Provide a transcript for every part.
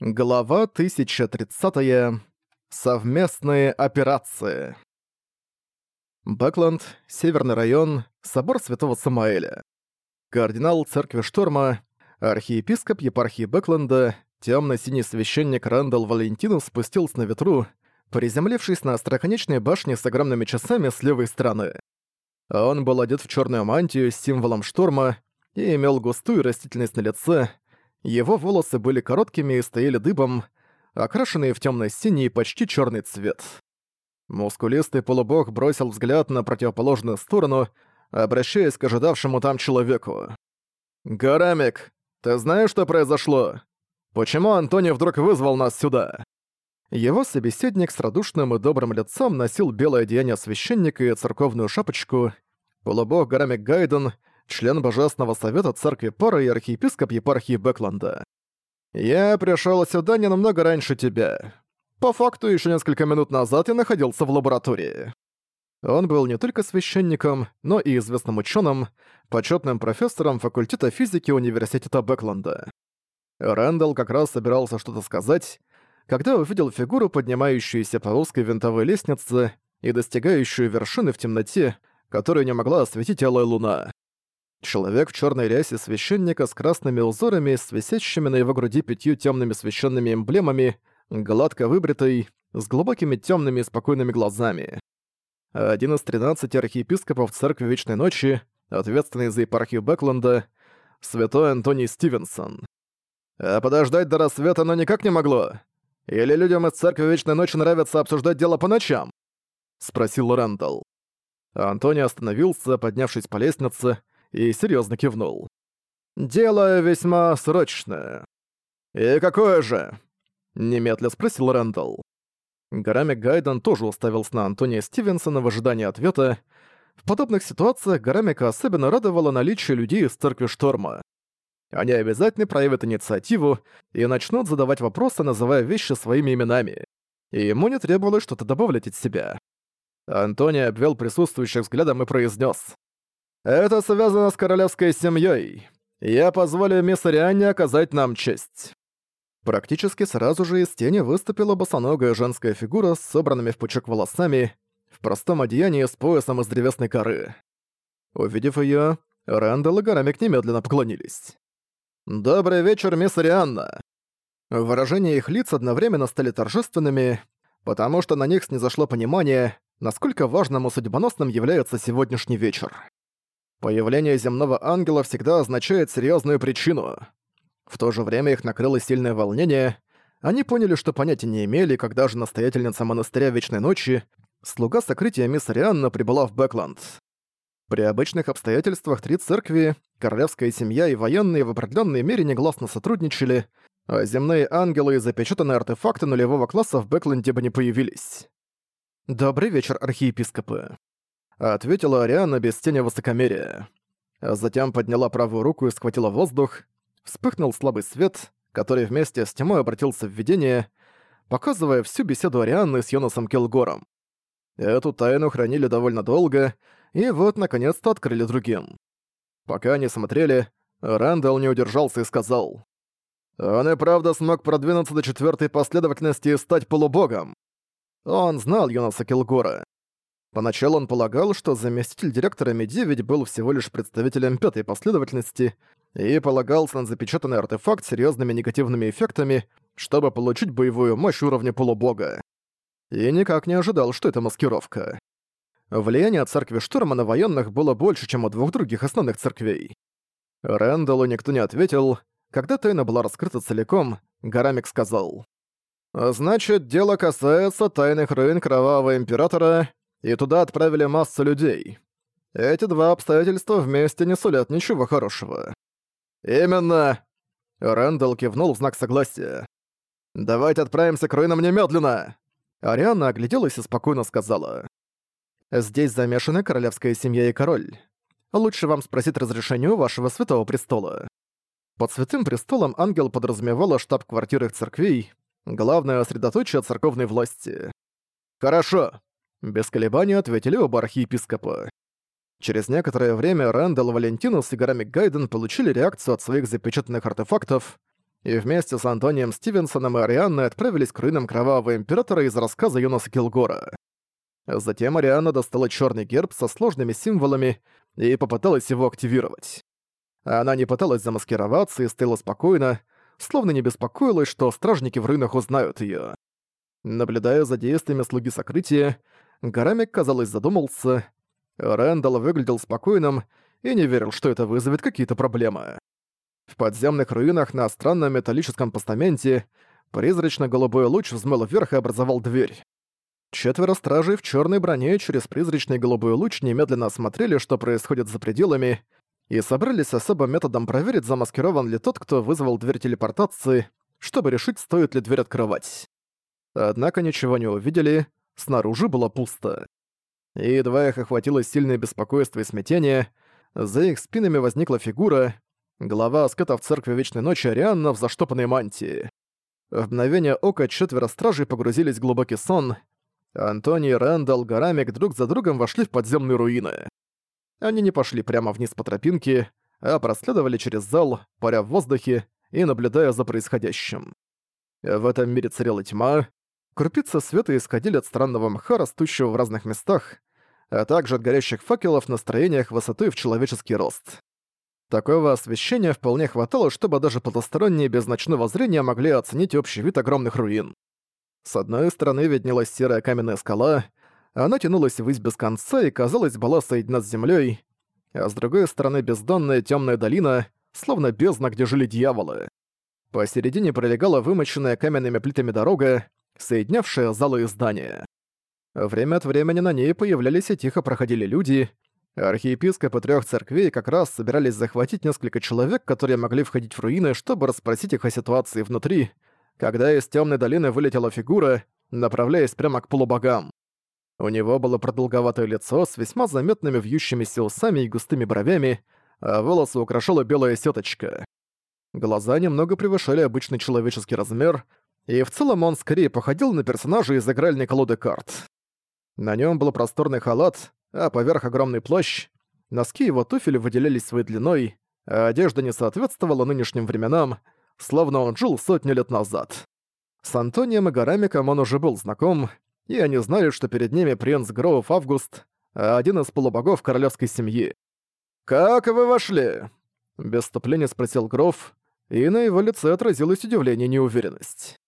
Глава 1030. -е. Совместные операции. Бэкланд, Северный район, Собор Святого Самаэля. Кардинал Церкви Шторма, архиепископ епархии Бэкленда, темно-синий священник Рэндалл Валентинов спустился на ветру, приземлившись на остроконечной башне с огромными часами с левой стороны. Он был одет в черную мантию с символом шторма и имел густую растительность на лице, его волосы были короткими и стояли дыбом, окрашенные в тёмно-синий почти чёрный цвет. Мускулистый полубог бросил взгляд на противоположную сторону, обращаясь к ожидавшему там человеку. «Гарамик, ты знаешь, что произошло? Почему Антони вдруг вызвал нас сюда?» Его собеседник с радушным и добрым лицом носил белое одеяние священника и церковную шапочку. Полубог Гарамик Гайден член Божественного Совета Церкви Пора и архиепископ епархии Бэкланда. «Я пришёл сюда не намного раньше тебя. По факту, ещё несколько минут назад я находился в лаборатории». Он был не только священником, но и известным учёным, почётным профессором факультета физики Университета Бэкланда. Рэндалл как раз собирался что-то сказать, когда увидел фигуру, поднимающуюся по узкой винтовой лестнице и достигающую вершины в темноте, которую не могла осветить алая луна. Человек в черной рясе священника с красными узорами и с висящими на его груди пятью темными священными эмблемами, гладко выбритый, с глубокими темными и спокойными глазами. Один из 13 архиепископов Церкви Вечной Ночи, ответственный за епархию Бэкленда, святой Антоний Стивенсон. А подождать до рассвета оно никак не могло. Или людям из Церкви Вечной Ночи нравится обсуждать дело по ночам? Спросил Рэндалл. Антоний остановился, поднявшись по лестнице, и серьезно кивнул. «Дело весьма срочное». «И какое же?» — немедля спросил Рэндалл. Гарами Гайден тоже уставился на Антония Стивенсона в ожидании ответа. В подобных ситуациях Гарамика особенно радовало наличие людей из Церкви Шторма. Они обязательно проявят инициативу и начнут задавать вопросы, называя вещи своими именами. И ему не требовалось что-то добавлять от себя. Антоний обвел присутствующих взглядом и произнес: это связано с королевской семьей. Я позволю мисс Ариане оказать нам честь». Практически сразу же из тени выступила босоногая женская фигура с собранными в пучок волосами в простом одеянии с поясом из древесной коры. Увидев ее, Рэндалл и Гарамик немедленно поклонились. «Добрый вечер, мисс Рианна. Выражения их лиц одновременно стали торжественными, потому что на них снизошло понимание, насколько важным и судьбоносным является сегодняшний вечер. Появление земного ангела всегда означает серьезную причину. В то же время их накрыло сильное волнение. Они поняли, что понятия не имели, когда же настоятельница монастыря Вечной Ночи, слуга сокрытия мисс Рианна, прибыла в Бэкланд. При обычных обстоятельствах три церкви, королевская семья и военные в определенной мере негласно сотрудничали, а земные ангелы и запечатанные артефакты нулевого класса в Бэкленде бы не появились. «Добрый вечер, архиепископы», а ответила Ариана без тени высокомерия. А затем подняла правую руку и схватила воздух. Вспыхнул слабый свет, который вместе с тьмой обратился в видение, показывая всю беседу Арианы с Йонасом Келгором. Эту тайну хранили довольно долго, и вот наконец-то открыли другим. Пока они смотрели, Рэндалл не удержался и сказал. «Он и правда смог продвинуться до четвертой последовательности и стать полубогом». Он знал Йонаса Килгора. Поначалу он полагал, что заместитель директора МИДИ ведь был всего лишь представителем пятой последовательности и полагался на запечатанный артефакт серьезными негативными эффектами, чтобы получить боевую мощь уровня полубога. И никак не ожидал, что это маскировка. Влияние церкви Штурма на военных было больше, чем у двух других основных церквей. Рэндаллу никто не ответил. Когда тайна была раскрыта целиком, Гарамик сказал. «Значит, дело касается тайных руин Кровавого Императора и туда отправили массу людей. Эти два обстоятельства вместе не сулят ничего хорошего. «Именно!» Рэндалл кивнул в знак согласия. «Давайте отправимся к руинам немедленно!» Ариана огляделась и спокойно сказала. «Здесь замешаны королевская семья и король. Лучше вам спросить разрешение у вашего святого престола». Под святым престолом ангел подразумевала штаб-квартиры церквей, главное средоточие церковной власти. «Хорошо!» Без колебаний ответили оба архиепископа. Через некоторое время Рэндалл, Валентинус и Гарамик Гайден получили реакцию от своих запечатанных артефактов, и вместе с Антонием Стивенсоном и Арианной отправились к руинам Кровавого Императора из рассказа Юноса Килгора. Затем Ариана достала черный герб со сложными символами и попыталась его активировать. Она не пыталась замаскироваться и стояла спокойно, словно не беспокоилась, что стражники в руинах узнают ее. Наблюдая за действиями слуги сокрытия, Гарамик, казалось, задумался. Рэндалл выглядел спокойным и не верил, что это вызовет какие-то проблемы. В подземных руинах на странном металлическом постаменте призрачно-голубой луч взмыл вверх и образовал дверь. Четверо стражей в черной броне через призрачный голубой луч немедленно осмотрели, что происходит за пределами, и собрались особым методом проверить, замаскирован ли тот, кто вызвал дверь телепортации, чтобы решить, стоит ли дверь открывать. Однако ничего не увидели, Снаружи было пусто. И едва их охватило сильное беспокойство и смятение, за их спинами возникла фигура, глава аскетов Церкви Вечной Ночи Арианна в заштопанной мантии. В мгновение ока четверо стражей погрузились в глубокий сон. Антони, Рэндалл, Гарамик друг за другом вошли в подземные руины. Они не пошли прямо вниз по тропинке, а проследовали через зал, паря в воздухе и наблюдая за происходящим. В этом мире царила тьма, Крупицы света исходили от странного мха, растущего в разных местах, а также от горящих факелов на строениях высоты в человеческий рост. Такого освещения вполне хватало, чтобы даже потусторонние без ночного зрения могли оценить общий вид огромных руин. С одной стороны виднелась серая каменная скала, она тянулась ввысь без конца и, казалось, была соединена с землей, а с другой стороны бездонная темная долина, словно бездна, где жили дьяволы. Посередине пролегала вымоченная каменными плитами дорога, соединявшая залы и здания. Время от времени на ней появлялись и тихо проходили люди. Архиепископы трех церквей как раз собирались захватить несколько человек, которые могли входить в руины, чтобы расспросить их о ситуации внутри, когда из темной долины вылетела фигура, направляясь прямо к полубогам. У него было продолговатое лицо с весьма заметными вьющимися усами и густыми бровями, а волосы украшала белая сеточка. Глаза немного превышали обычный человеческий размер — и в целом он скорее походил на персонажа из игральной колоды карт. На нем был просторный халат, а поверх огромный плащ. Носки его туфель выделялись своей длиной, а одежда не соответствовала нынешним временам, словно он жил сотни лет назад. С Антонием и Гарамиком он уже был знаком, и они знали, что перед ними принц Гроуф Август, а один из полубогов королевской семьи. «Как вы вошли?» — без ступления спросил Гроуф, и на его лице отразилось удивление и неуверенность.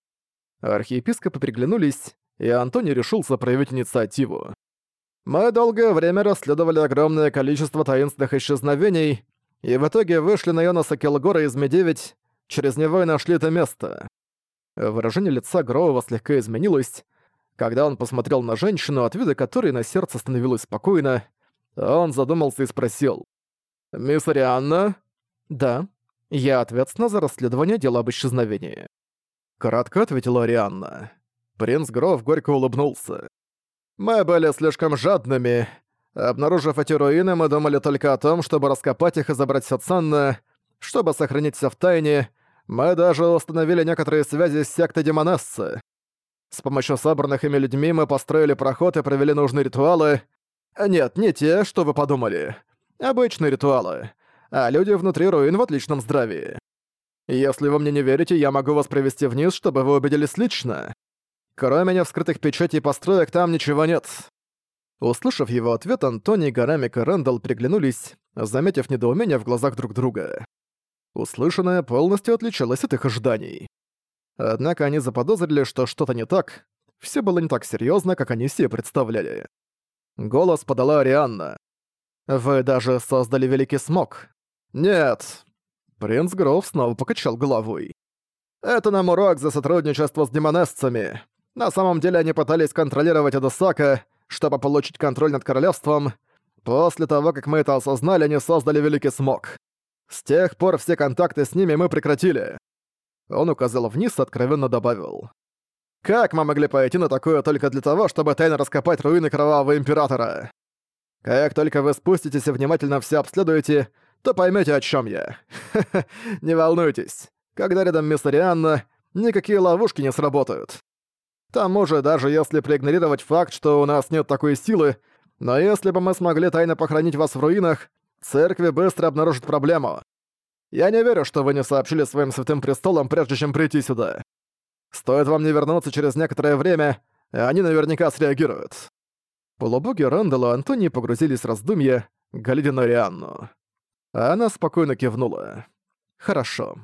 Архиепископы приглянулись, и Антони решился проявить инициативу. «Мы долгое время расследовали огромное количество таинственных исчезновений, и в итоге вышли на Йонаса Келгора из Ми-9, через него и нашли это место». Выражение лица Гроува слегка изменилось, когда он посмотрел на женщину, от вида которой на сердце становилось спокойно, он задумался и спросил. «Мисс Арианна?» «Да. Я ответственна за расследование дела об исчезновении». Коротко ответила Арианна. Принц Гров горько улыбнулся. «Мы были слишком жадными. Обнаружив эти руины, мы думали только о том, чтобы раскопать их и забрать все ценное, Чтобы сохранить все в тайне, мы даже установили некоторые связи с сектой Демонессы. С помощью собранных ими людьми мы построили проход и провели нужные ритуалы. Нет, не те, что вы подумали. Обычные ритуалы. А люди внутри руин в отличном здравии. Если вы мне не верите, я могу вас провести вниз, чтобы вы убедились лично. Кроме меня вскрытых печатей и построек там ничего нет». Услышав его ответ, Антони, Гарамик и Рэндалл приглянулись, заметив недоумение в глазах друг друга. Услышанное полностью отличалось от их ожиданий. Однако они заподозрили, что что-то не так. Все было не так серьезно, как они себе представляли. Голос подала Арианна. «Вы даже создали Великий Смог». «Нет», Принц Гроув снова покачал головой. «Это нам урок за сотрудничество с демонесцами. На самом деле они пытались контролировать Эдосака, чтобы получить контроль над королевством. После того, как мы это осознали, они создали Великий Смог. С тех пор все контакты с ними мы прекратили». Он указал вниз и откровенно добавил. «Как мы могли пойти на такое только для того, чтобы тайно раскопать руины Кровавого Императора? Как только вы спуститесь и внимательно все обследуете, то поймете, о чем я. не волнуйтесь. Когда рядом мистер Рианна, никакие ловушки не сработают. К тому же, даже если проигнорировать факт, что у нас нет такой силы, но если бы мы смогли тайно похоронить вас в руинах, церкви быстро обнаружат проблему. Я не верю, что вы не сообщили своим святым престолам, прежде чем прийти сюда. Стоит вам не вернуться через некоторое время, они наверняка среагируют». Полубоги Рэндалла и Антони погрузились в раздумья, глядя на Рианну она спокойно кивнула. «Хорошо».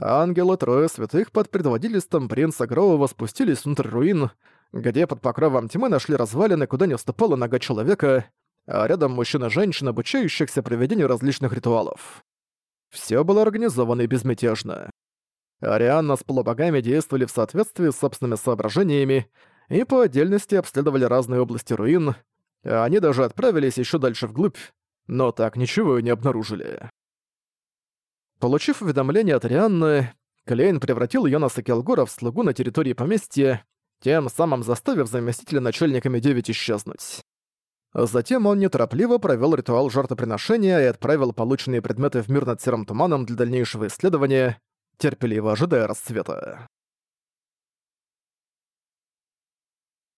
Ангелы Трое Святых под предводительством принца Гроува спустились внутрь руин, где под покровом тьмы нашли развалины, куда не вступала нога человека, а рядом мужчина и женщин, обучающихся проведению различных ритуалов. Все было организовано и безмятежно. Арианна с полубогами действовали в соответствии с собственными соображениями и по отдельности обследовали разные области руин, они даже отправились еще дальше вглубь, но так ничего и не обнаружили. Получив уведомление от Рианны, Клейн превратил Йонаса Келгора в слугу на территории поместья, тем самым заставив заместителя начальника Медевить исчезнуть. Затем он неторопливо провёл ритуал жертвоприношения и отправил полученные предметы в мир над серым туманом для дальнейшего исследования, терпеливо ожидая расцвета.